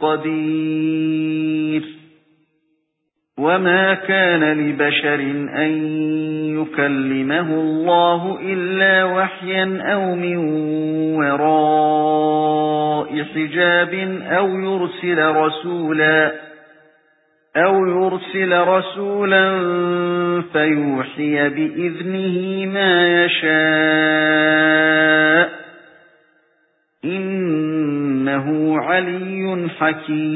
قدير. وما كان لبشر أن يكلمه الله إلا وحيا أو من وراء حجاب أو يرسل رسولا أو يرسل رسولا فيوحي بإذنه ما يشاء إنه علي حكيم